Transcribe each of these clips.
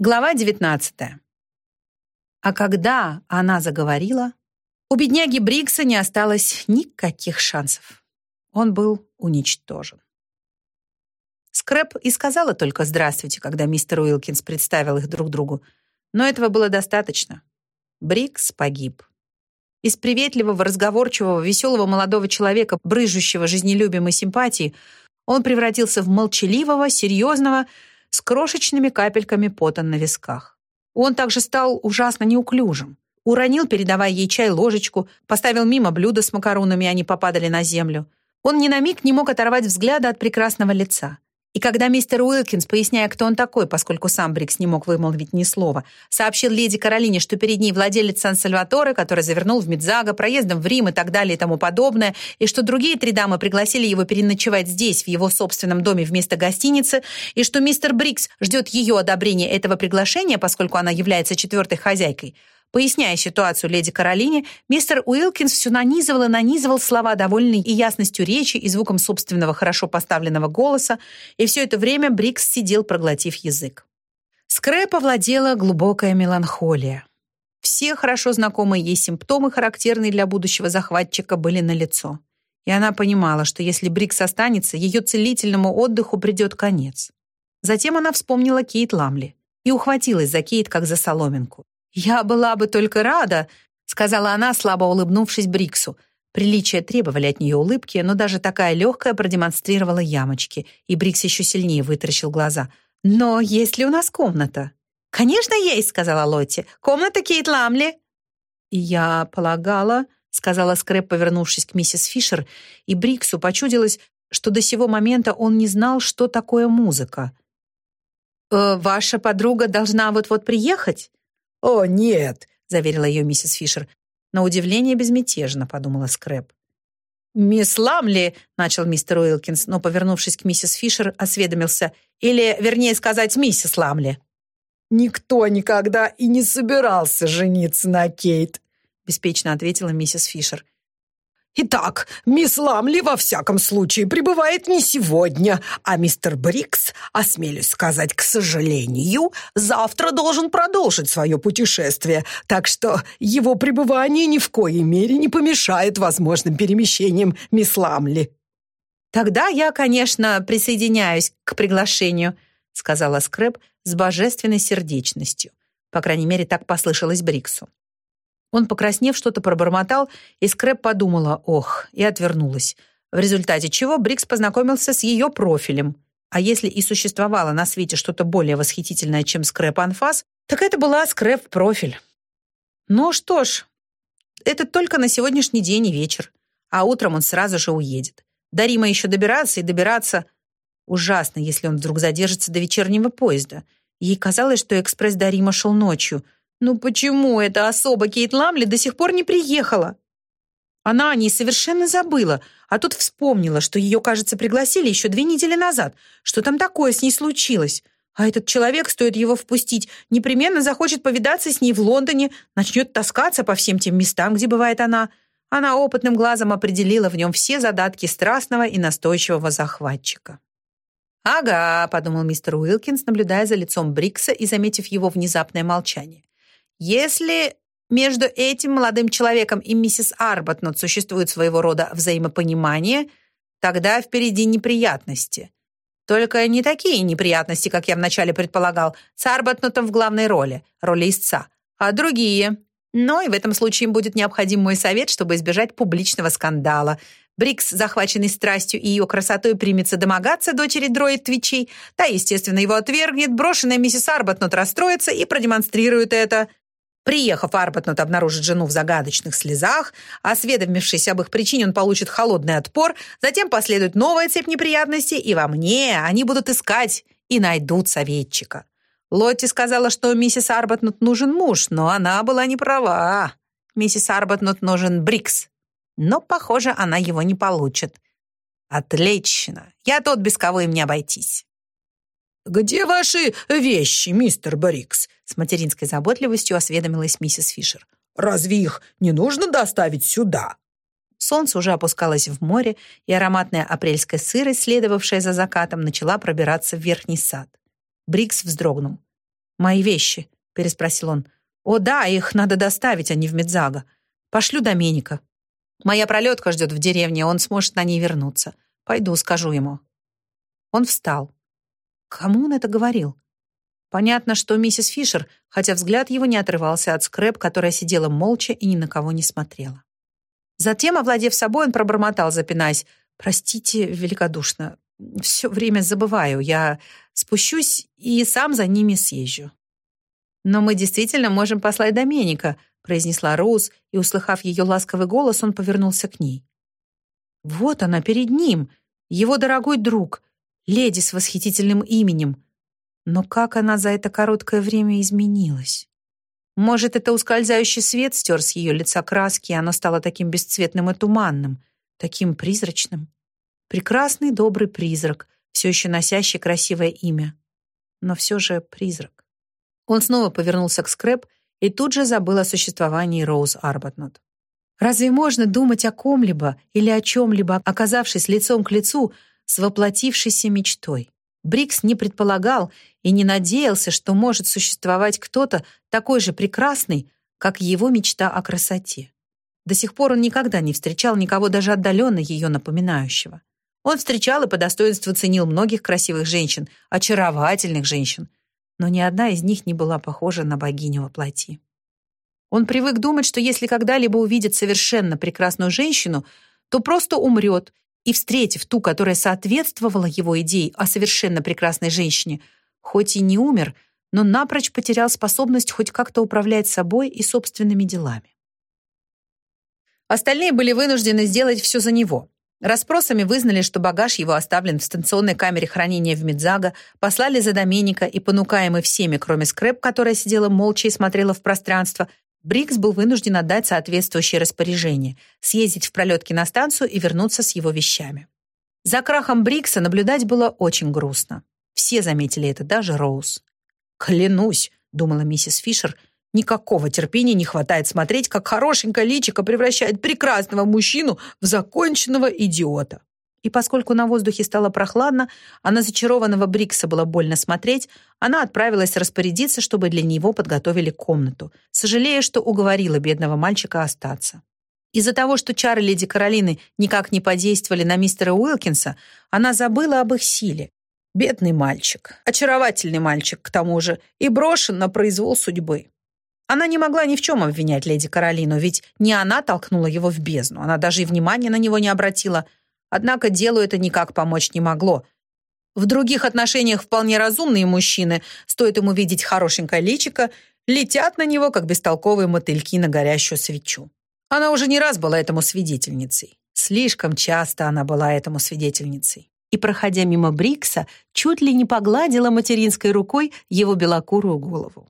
Глава 19. А когда она заговорила, у бедняги Брикса не осталось никаких шансов. Он был уничтожен. Скрэп и сказала только «здравствуйте», когда мистер Уилкинс представил их друг другу, но этого было достаточно. Брикс погиб. Из приветливого, разговорчивого, веселого молодого человека, брыжущего жизнелюбием и симпатией, он превратился в молчаливого, серьезного, с крошечными капельками пота на висках. Он также стал ужасно неуклюжим. Уронил, передавая ей чай, ложечку, поставил мимо блюда с макаронами, и они попадали на землю. Он ни на миг не мог оторвать взгляда от прекрасного лица. И когда мистер Уилкинс, поясняя, кто он такой, поскольку сам Брикс не мог вымолвить ни слова, сообщил леди Каролине, что перед ней владелец Сан-Сальваторе, который завернул в Медзага, проездом в Рим и так далее и тому подобное, и что другие три дамы пригласили его переночевать здесь, в его собственном доме вместо гостиницы, и что мистер Брикс ждет ее одобрения этого приглашения, поскольку она является четвертой хозяйкой, Поясняя ситуацию леди Каролине, мистер Уилкинс все нанизывал и нанизывал слова, довольные и ясностью речи, и звуком собственного хорошо поставленного голоса, и все это время Брикс сидел, проглотив язык. Скрэпа владела глубокая меланхолия. Все хорошо знакомые ей симптомы, характерные для будущего захватчика, были налицо. И она понимала, что если Брикс останется, ее целительному отдыху придет конец. Затем она вспомнила Кейт Ламли и ухватилась за Кейт как за соломинку. «Я была бы только рада», — сказала она, слабо улыбнувшись Бриксу. Приличия требовали от нее улыбки, но даже такая легкая продемонстрировала ямочки, и Брикс еще сильнее вытаращил глаза. «Но есть ли у нас комната?» «Конечно, есть», — сказала Лотти. «Комната Кейт Ламли». «И я полагала», — сказала Скрэп, повернувшись к миссис Фишер, и Бриксу почудилось, что до сего момента он не знал, что такое музыка. «Э, «Ваша подруга должна вот-вот приехать?» «О, нет», — заверила ее миссис Фишер. На удивление безмятежно, подумала Скрэп. «Мисс Ламли», — начал мистер Уилкинс, но, повернувшись к миссис Фишер, осведомился. «Или, вернее сказать, миссис Ламли». «Никто никогда и не собирался жениться на Кейт», — беспечно ответила миссис Фишер. Итак, мисс Ламли во всяком случае прибывает не сегодня, а мистер Брикс, осмелюсь сказать, к сожалению, завтра должен продолжить свое путешествие, так что его пребывание ни в коей мере не помешает возможным перемещениям мисс Ламли. «Тогда я, конечно, присоединяюсь к приглашению», сказала Скрэп с божественной сердечностью. По крайней мере, так послышалось Бриксу. Он, покраснев, что-то пробормотал, и Скрэп подумала «ох» и отвернулась, в результате чего Брикс познакомился с ее профилем. А если и существовало на свете что-то более восхитительное, чем Скрэп-анфас, так это была Скрэп-профиль. Ну что ж, это только на сегодняшний день и вечер, а утром он сразу же уедет. До Рима еще добираться и добираться... Ужасно, если он вдруг задержится до вечернего поезда. Ей казалось, что экспресс до Рима шел ночью — ну почему эта особа Кейт Ламли до сих пор не приехала? Она о ней совершенно забыла, а тут вспомнила, что ее, кажется, пригласили еще две недели назад. Что там такое с ней случилось? А этот человек, стоит его впустить, непременно захочет повидаться с ней в Лондоне, начнет таскаться по всем тем местам, где бывает она. Она опытным глазом определила в нем все задатки страстного и настойчивого захватчика. «Ага», — подумал мистер Уилкинс, наблюдая за лицом Брикса и заметив его внезапное молчание. Если между этим молодым человеком и миссис Арбатнот существует своего рода взаимопонимание, тогда впереди неприятности. Только не такие неприятности, как я вначале предполагал, с Арбатнотом в главной роли, роли истца, а другие. Но и в этом случае им будет необходим мой совет, чтобы избежать публичного скандала. Брикс, захваченный страстью и ее красотой, примется домогаться дочери дроид Твичей. Та, естественно, его отвергнет, брошенная миссис Арбатнот расстроится и продемонстрирует это. Приехав, Арбатнот обнаружит жену в загадочных слезах, осведомившись об их причине, он получит холодный отпор, затем последует новая цепь неприятностей, и во мне они будут искать и найдут советчика. Лотти сказала, что миссис Арбатнут нужен муж, но она была не права. Миссис Арбатнут нужен Брикс. Но, похоже, она его не получит. Отлично. Я тот, без кого им не обойтись. «Где ваши вещи, мистер Брикс?» С материнской заботливостью осведомилась миссис Фишер. «Разве их не нужно доставить сюда?» Солнце уже опускалось в море, и ароматная апрельская сырость, следовавшая за закатом, начала пробираться в верхний сад. Брикс вздрогнул. «Мои вещи», — переспросил он. «О да, их надо доставить, а не в Медзага. Пошлю Доменика. Моя пролетка ждет в деревне, он сможет на ней вернуться. Пойду, скажу ему». Он встал. Кому он это говорил? Понятно, что миссис Фишер, хотя взгляд его не отрывался от скрэп, которая сидела молча и ни на кого не смотрела. Затем, овладев собой, он пробормотал, запинаясь. «Простите великодушно, все время забываю. Я спущусь и сам за ними съезжу». «Но мы действительно можем послать Доменика», произнесла Роуз, и, услыхав ее ласковый голос, он повернулся к ней. «Вот она перед ним, его дорогой друг, леди с восхитительным именем. Но как она за это короткое время изменилась? Может, это ускользающий свет стер с ее лица краски, и оно стало таким бесцветным и туманным, таким призрачным? Прекрасный, добрый призрак, все еще носящий красивое имя. Но все же призрак. Он снова повернулся к Скрэп и тут же забыл о существовании Роуз Арбатнот. Разве можно думать о ком-либо или о чем-либо, оказавшись лицом к лицу с воплотившейся мечтой? Брикс не предполагал и не надеялся, что может существовать кто-то такой же прекрасный, как его мечта о красоте. До сих пор он никогда не встречал никого даже отдаленно ее напоминающего. Он встречал и по достоинству ценил многих красивых женщин, очаровательных женщин, но ни одна из них не была похожа на богиню во плоти. Он привык думать, что если когда-либо увидит совершенно прекрасную женщину, то просто умрет и, встретив ту, которая соответствовала его идее о совершенно прекрасной женщине, хоть и не умер, но напрочь потерял способность хоть как-то управлять собой и собственными делами. Остальные были вынуждены сделать все за него. Распросами вызнали, что багаж его оставлен в станционной камере хранения в Медзага, послали за Доменика и, понукаемый всеми, кроме Скрэп, которая сидела молча и смотрела в пространство, Брикс был вынужден отдать соответствующее распоряжение, съездить в пролетки на станцию и вернуться с его вещами. За крахом Брикса наблюдать было очень грустно. Все заметили это, даже Роуз. «Клянусь», — думала миссис Фишер, «никакого терпения не хватает смотреть, как хорошенькая личико превращает прекрасного мужчину в законченного идиота». И поскольку на воздухе стало прохладно, а на зачарованного Брикса было больно смотреть, она отправилась распорядиться, чтобы для него подготовили комнату, сожалея, что уговорила бедного мальчика остаться. Из-за того, что чары леди Каролины никак не подействовали на мистера Уилкинса, она забыла об их силе. Бедный мальчик, очаровательный мальчик, к тому же, и брошен на произвол судьбы. Она не могла ни в чем обвинять леди Каролину, ведь не она толкнула его в бездну, она даже и внимания на него не обратила – Однако делу это никак помочь не могло. В других отношениях вполне разумные мужчины, стоит ему видеть хорошенькое личико, летят на него, как бестолковые мотыльки на горящую свечу. Она уже не раз была этому свидетельницей. Слишком часто она была этому свидетельницей. И, проходя мимо Брикса, чуть ли не погладила материнской рукой его белокурую голову.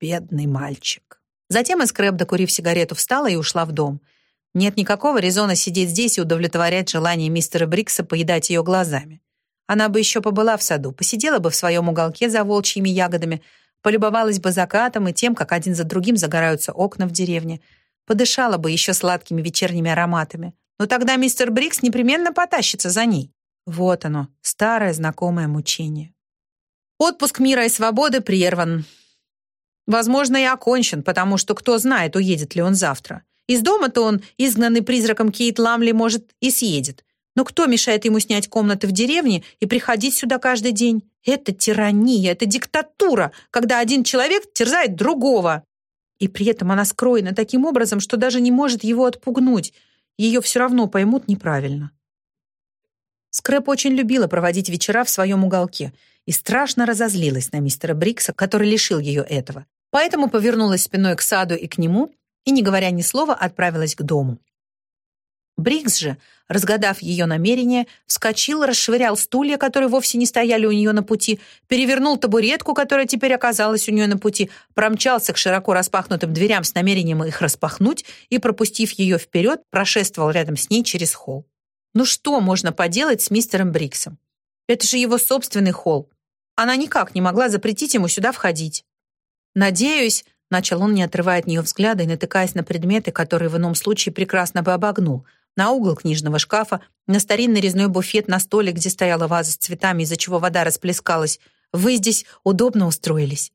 Бедный мальчик. Затем Эскрэп, докурив сигарету, встала и ушла в дом — нет никакого резона сидеть здесь и удовлетворять желание мистера Брикса поедать ее глазами. Она бы еще побыла в саду, посидела бы в своем уголке за волчьими ягодами, полюбовалась бы закатом и тем, как один за другим загораются окна в деревне, подышала бы еще сладкими вечерними ароматами. Но тогда мистер Брикс непременно потащится за ней. Вот оно, старое знакомое мучение. Отпуск мира и свободы прерван. Возможно, и окончен, потому что кто знает, уедет ли он завтра. Из дома-то он, изгнанный призраком Кейт Ламли, может, и съедет. Но кто мешает ему снять комнаты в деревне и приходить сюда каждый день? Это тирания, это диктатура, когда один человек терзает другого. И при этом она скроена таким образом, что даже не может его отпугнуть. Ее все равно поймут неправильно. Скрэп очень любила проводить вечера в своем уголке и страшно разозлилась на мистера Брикса, который лишил ее этого. Поэтому повернулась спиной к саду и к нему и, не говоря ни слова, отправилась к дому. Брикс же, разгадав ее намерение, вскочил, расшвырял стулья, которые вовсе не стояли у нее на пути, перевернул табуретку, которая теперь оказалась у нее на пути, промчался к широко распахнутым дверям с намерением их распахнуть и, пропустив ее вперед, прошествовал рядом с ней через холл. Ну что можно поделать с мистером Бриксом? Это же его собственный холл. Она никак не могла запретить ему сюда входить. Надеюсь, Начал он, не отрывая от нее взгляда и натыкаясь на предметы, которые в ином случае прекрасно бы обогнул. На угол книжного шкафа, на старинный резной буфет на столе, где стояла ваза с цветами, из-за чего вода расплескалась. Вы здесь удобно устроились.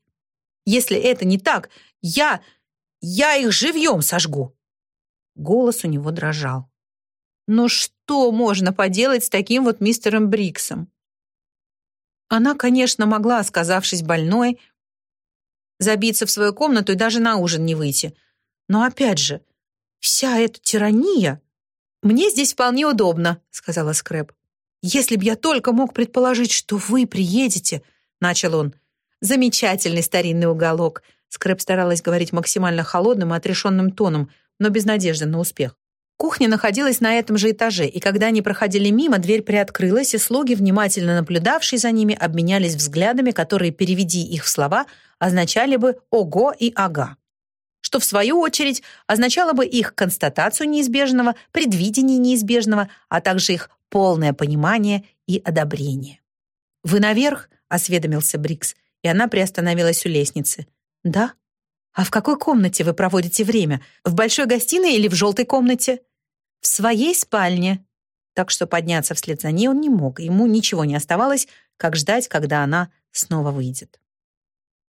Если это не так, я... я их живьем сожгу!» Голос у него дрожал. «Ну что можно поделать с таким вот мистером Бриксом?» Она, конечно, могла, сказавшись больной, забиться в свою комнату и даже на ужин не выйти. Но опять же, вся эта тирания... «Мне здесь вполне удобно», — сказала Скрэп. «Если б я только мог предположить, что вы приедете», — начал он. «Замечательный старинный уголок». Скрэп старалась говорить максимально холодным и отрешенным тоном, но без надежды на успех. Кухня находилась на этом же этаже, и когда они проходили мимо, дверь приоткрылась, и слуги, внимательно наблюдавшие за ними, обменялись взглядами, которые, переведи их в слова, означали бы «ого» и «ага» что в свою очередь означало бы их констатацию неизбежного, предвидение неизбежного, а также их полное понимание и одобрение. «Вы наверх?» — осведомился Брикс, и она приостановилась у лестницы. «Да?» «А в какой комнате вы проводите время? В большой гостиной или в желтой комнате?» «В своей спальне». Так что подняться вслед за ней он не мог, ему ничего не оставалось, как ждать, когда она снова выйдет.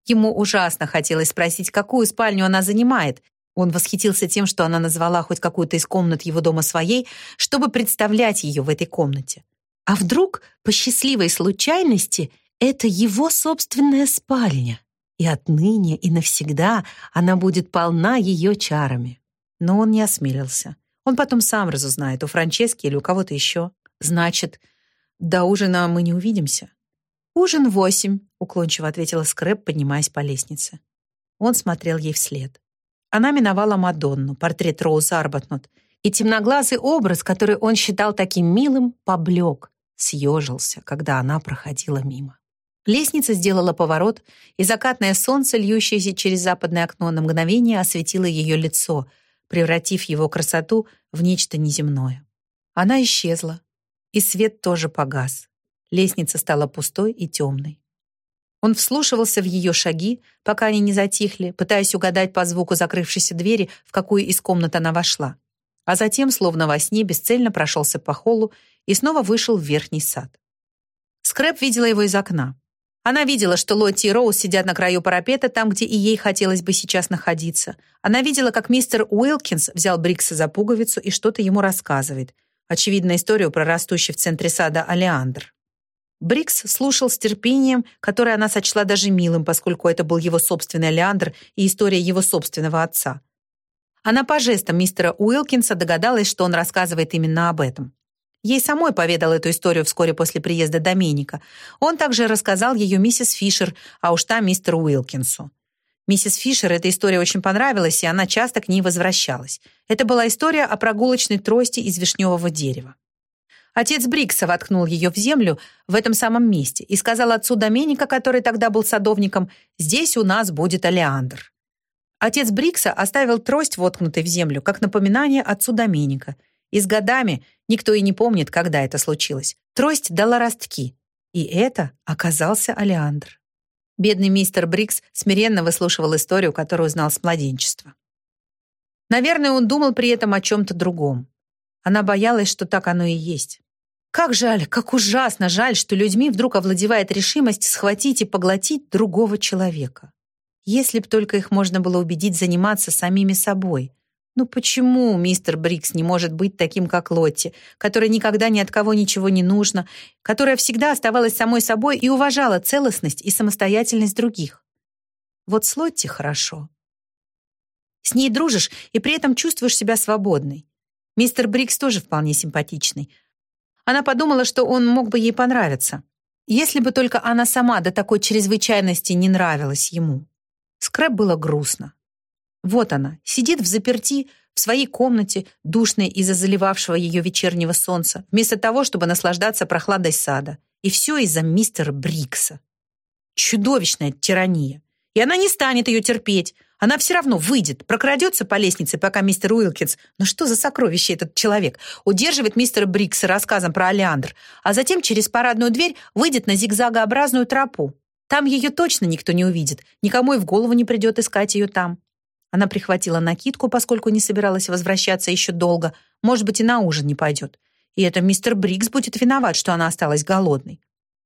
Ему ужасно хотелось спросить, какую спальню она занимает. Он восхитился тем, что она назвала хоть какую-то из комнат его дома своей, чтобы представлять ее в этой комнате. А вдруг, по счастливой случайности, это его собственная спальня? и отныне и навсегда она будет полна ее чарами. Но он не осмелился. Он потом сам разузнает, у Франчески или у кого-то еще. Значит, до ужина мы не увидимся. «Ужин восемь», — уклончиво ответила Скрэп, поднимаясь по лестнице. Он смотрел ей вслед. Она миновала Мадонну, портрет Роуз Арбатнот, и темноглазый образ, который он считал таким милым, поблек, съежился, когда она проходила мимо. Лестница сделала поворот, и закатное солнце, льющееся через западное окно, на мгновение осветило ее лицо, превратив его красоту в нечто неземное. Она исчезла, и свет тоже погас. Лестница стала пустой и темной. Он вслушивался в ее шаги, пока они не затихли, пытаясь угадать по звуку закрывшейся двери, в какую из комнат она вошла. А затем, словно во сне, бесцельно прошелся по холлу и снова вышел в верхний сад. Скрэп видела его из окна. Она видела, что Лотти и Роуз сидят на краю парапета, там, где и ей хотелось бы сейчас находиться. Она видела, как мистер Уилкинс взял Брикса за пуговицу и что-то ему рассказывает. Очевидно, историю про растущий в центре сада Алеандр. Брикс слушал с терпением, которое она сочла даже милым, поскольку это был его собственный Алеандр и история его собственного отца. Она по жестам мистера Уилкинса догадалась, что он рассказывает именно об этом. Ей самой поведал эту историю вскоре после приезда Доменика. Он также рассказал ее миссис Фишер, а уж та мистеру Уилкинсу. Миссис Фишер эта история очень понравилась, и она часто к ней возвращалась. Это была история о прогулочной трости из вишневого дерева. Отец Брикса воткнул ее в землю в этом самом месте и сказал отцу Доменика, который тогда был садовником, «Здесь у нас будет Алеандр». Отец Брикса оставил трость, воткнутой в землю, как напоминание отцу Доменика – и с годами никто и не помнит, когда это случилось. Трость дала ростки. И это оказался Алеандр. Бедный мистер Брикс смиренно выслушивал историю, которую знал с младенчества. Наверное, он думал при этом о чем-то другом. Она боялась, что так оно и есть. Как жаль, как ужасно жаль, что людьми вдруг овладевает решимость схватить и поглотить другого человека. Если б только их можно было убедить заниматься самими собой, ну почему мистер Брикс не может быть таким, как Лотти, которая никогда ни от кого ничего не нужно, которая всегда оставалась самой собой и уважала целостность и самостоятельность других? Вот с Лотти хорошо. С ней дружишь и при этом чувствуешь себя свободной. Мистер Брикс тоже вполне симпатичный. Она подумала, что он мог бы ей понравиться, если бы только она сама до такой чрезвычайности не нравилась ему. Скрэп было грустно. Вот она, сидит в заперти, в своей комнате, душной из-за заливавшего ее вечернего солнца, вместо того, чтобы наслаждаться прохладой сада. И все из-за мистера Брикса. Чудовищная тирания. И она не станет ее терпеть. Она все равно выйдет, прокрадется по лестнице, пока мистер Уилкинс, ну что за сокровище этот человек, удерживает мистера Брикса рассказом про Алеандр, а затем через парадную дверь выйдет на зигзагообразную тропу. Там ее точно никто не увидит, никому и в голову не придет искать ее там. Она прихватила накидку, поскольку не собиралась возвращаться еще долго. Может быть, и на ужин не пойдет. И это мистер Брикс будет виноват, что она осталась голодной.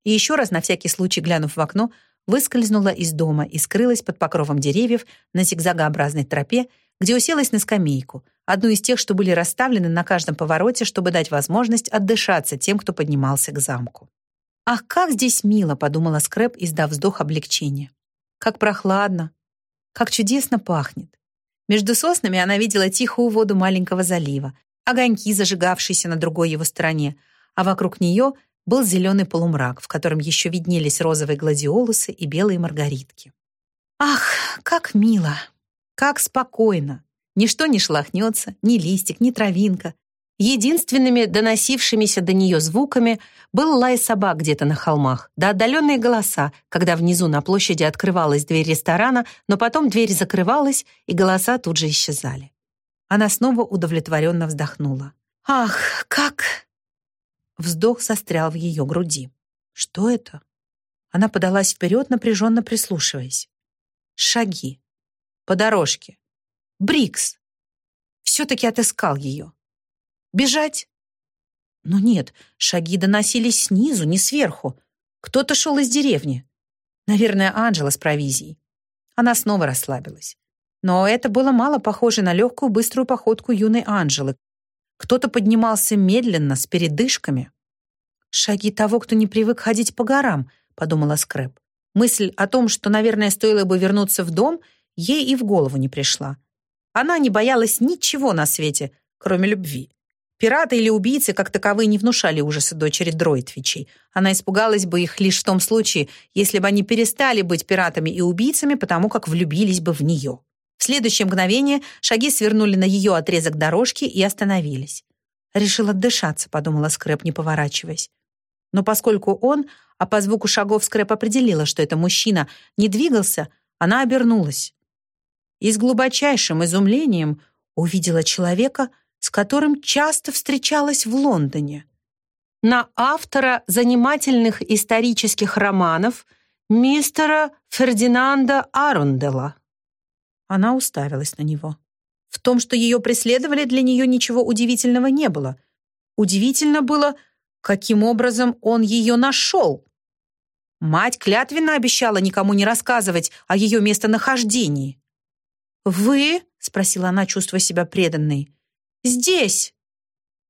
И еще раз, на всякий случай глянув в окно, выскользнула из дома и скрылась под покровом деревьев на зигзагообразной тропе, где уселась на скамейку, одну из тех, что были расставлены на каждом повороте, чтобы дать возможность отдышаться тем, кто поднимался к замку. «Ах, как здесь мило!» — подумала Скрэп, издав вздох облегчения. «Как прохладно! Как чудесно пахнет!» Между соснами она видела тихую воду маленького залива, огоньки, зажигавшиеся на другой его стороне, а вокруг нее был зеленый полумрак, в котором еще виднелись розовые гладиолусы и белые маргаритки. «Ах, как мило! Как спокойно! Ничто не шлахнется, ни листик, ни травинка, Единственными доносившимися до нее звуками был лай собак где-то на холмах, да отдаленные голоса, когда внизу на площади открывалась дверь ресторана, но потом дверь закрывалась, и голоса тут же исчезали. Она снова удовлетворенно вздохнула. «Ах, как...» Вздох застрял в ее груди. «Что это?» Она подалась вперед, напряженно прислушиваясь. Шаги. По дорожке. Брикс. Все-таки отыскал ее. Бежать? Но нет, шаги доносились снизу, не сверху. Кто-то шел из деревни. Наверное, Анжела с провизией. Она снова расслабилась. Но это было мало похоже на легкую, быструю походку юной Анжелы. Кто-то поднимался медленно, с передышками. «Шаги того, кто не привык ходить по горам», — подумала Скрэп. Мысль о том, что, наверное, стоило бы вернуться в дом, ей и в голову не пришла. Она не боялась ничего на свете, кроме любви. Пираты или убийцы как таковые не внушали ужаса дочери Дройтвичей. Она испугалась бы их лишь в том случае, если бы они перестали быть пиратами и убийцами, потому как влюбились бы в нее. В следующее мгновение шаги свернули на ее отрезок дорожки и остановились. «Решил отдышаться», — подумала Скрэп, не поворачиваясь. Но поскольку он, а по звуку шагов Скрэп определила, что это мужчина, не двигался, она обернулась. И с глубочайшим изумлением увидела человека — с которым часто встречалась в Лондоне. На автора занимательных исторических романов мистера Фердинанда Арундела. Она уставилась на него. В том, что ее преследовали, для нее ничего удивительного не было. Удивительно было, каким образом он ее нашел. Мать клятвенно обещала никому не рассказывать о ее местонахождении. «Вы?» — спросила она, чувствуя себя преданной. «Здесь!»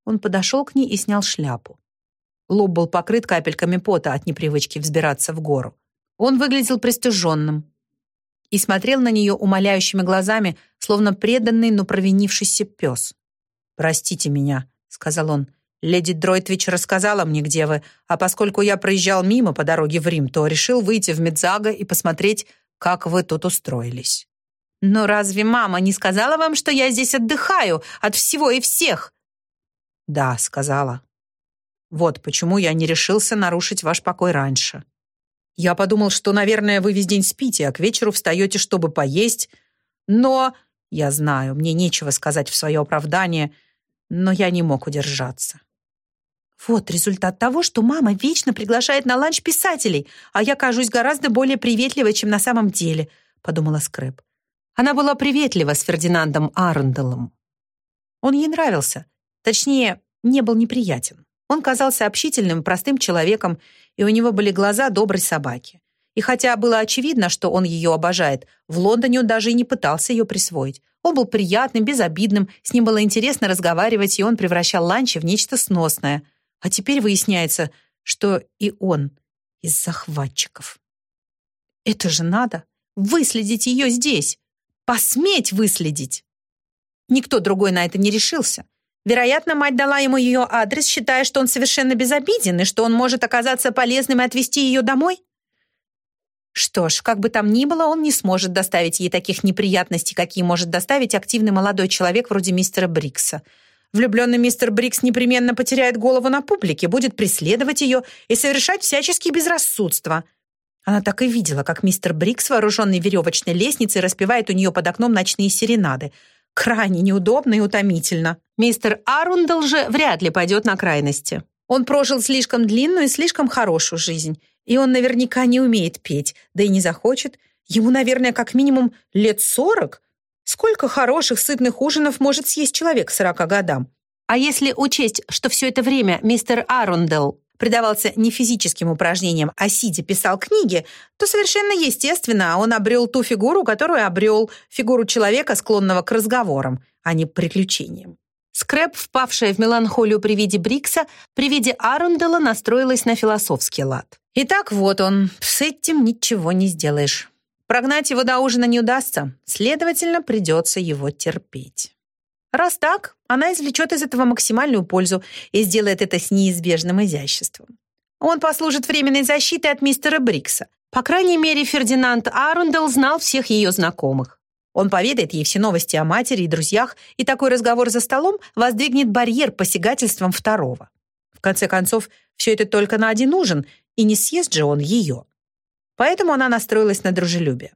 Он подошел к ней и снял шляпу. Лоб был покрыт капельками пота от непривычки взбираться в гору. Он выглядел пристыженным и смотрел на нее умоляющими глазами, словно преданный, но провинившийся пес. «Простите меня», — сказал он. «Леди Дройтвич рассказала мне, где вы, а поскольку я проезжал мимо по дороге в Рим, то решил выйти в Медзага и посмотреть, как вы тут устроились». «Но разве мама не сказала вам, что я здесь отдыхаю от всего и всех?» «Да, сказала. Вот почему я не решился нарушить ваш покой раньше. Я подумал, что, наверное, вы весь день спите, а к вечеру встаете, чтобы поесть. Но, я знаю, мне нечего сказать в свое оправдание, но я не мог удержаться». «Вот результат того, что мама вечно приглашает на ланч писателей, а я кажусь гораздо более приветливой, чем на самом деле», — подумала Скрэп. Она была приветлива с Фердинандом Арунделом. Он ей нравился, точнее, не был неприятен. Он казался общительным, простым человеком, и у него были глаза доброй собаки. И хотя было очевидно, что он ее обожает, в Лондоне он даже и не пытался ее присвоить. Он был приятным, безобидным, с ним было интересно разговаривать, и он превращал ланчи в нечто сносное. А теперь выясняется, что и он из захватчиков. Это же надо! Выследить ее здесь! посметь выследить. Никто другой на это не решился. Вероятно, мать дала ему ее адрес, считая, что он совершенно безобиден и что он может оказаться полезным и отвезти ее домой. Что ж, как бы там ни было, он не сможет доставить ей таких неприятностей, какие может доставить активный молодой человек вроде мистера Брикса. Влюбленный мистер Брикс непременно потеряет голову на публике, будет преследовать ее и совершать всяческие безрассудства – она так и видела, как мистер Брикс, вооруженный веревочной лестницей, распевает у нее под окном ночные серенады. Крайне неудобно и утомительно. Мистер Арундел же вряд ли пойдет на крайности. Он прожил слишком длинную и слишком хорошую жизнь. И он наверняка не умеет петь, да и не захочет. Ему, наверное, как минимум лет сорок. Сколько хороших, сытных ужинов может съесть человек сорока годам? А если учесть, что все это время мистер Арундел предавался не физическим упражнениям, а сидя писал книги, то совершенно естественно он обрел ту фигуру, которую обрел фигуру человека, склонного к разговорам, а не приключениям. Скрэп, впавшая в меланхолию при виде Брикса, при виде Арундела настроилась на философский лад. Итак, вот он. С этим ничего не сделаешь. Прогнать его до ужина не удастся, следовательно, придется его терпеть. Раз так, она извлечет из этого максимальную пользу и сделает это с неизбежным изяществом. Он послужит временной защитой от мистера Брикса. По крайней мере, Фердинанд Арундел знал всех ее знакомых. Он поведает ей все новости о матери и друзьях, и такой разговор за столом воздвигнет барьер посягательством второго. В конце концов, все это только на один ужин, и не съест же он ее. Поэтому она настроилась на дружелюбие.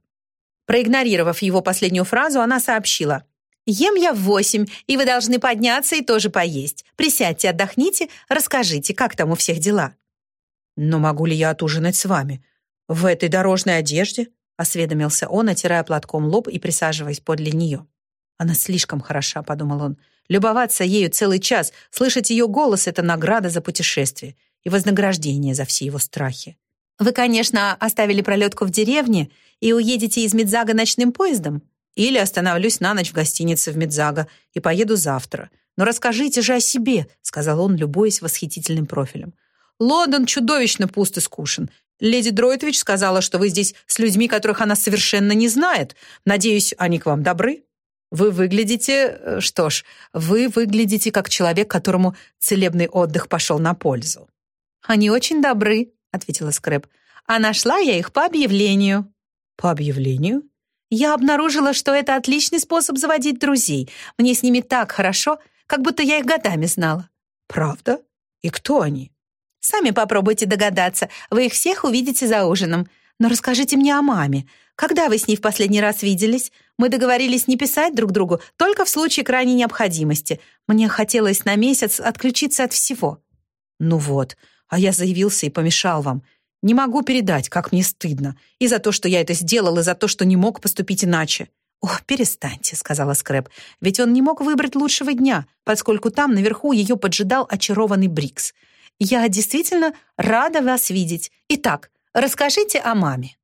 Проигнорировав его последнюю фразу, она сообщила. «Ем я в восемь, и вы должны подняться и тоже поесть. Присядьте, отдохните, расскажите, как там у всех дела». «Но могу ли я отужинать с вами? В этой дорожной одежде?» осведомился он, отирая платком лоб и присаживаясь подле нее. «Она слишком хороша», — подумал он. «Любоваться ею целый час, слышать ее голос — это награда за путешествие и вознаграждение за все его страхи». «Вы, конечно, оставили пролетку в деревне и уедете из Медзага ночным поездом?» «Или остановлюсь на ночь в гостинице в Медзага и поеду завтра. Но расскажите же о себе», — сказал он, любуясь восхитительным профилем. «Лондон чудовищно пуст и скушен. Леди Дройтович сказала, что вы здесь с людьми, которых она совершенно не знает. Надеюсь, они к вам добры? Вы выглядите... Э, что ж, вы выглядите как человек, которому целебный отдых пошел на пользу». «Они очень добры», — ответила Скрэп. «А нашла я их по объявлению». «По объявлению?» «Я обнаружила, что это отличный способ заводить друзей. Мне с ними так хорошо, как будто я их годами знала». «Правда? И кто они?» Сами попробуйте догадаться. Вы их всех увидите за ужином. Но расскажите мне о маме. Когда вы с ней в последний раз виделись? Мы договорились не писать друг другу, только в случае крайней необходимости. Мне хотелось на месяц отключиться от всего». «Ну вот, а я заявился и помешал вам. Не могу передать, как мне стыдно. И за то, что я это сделал, и за то, что не мог поступить иначе». «О, перестаньте», — сказала Скрэп, «ведь он не мог выбрать лучшего дня, поскольку там наверху ее поджидал очарованный Брикс. Я действительно рада вас видеть. Итак, расскажите о маме».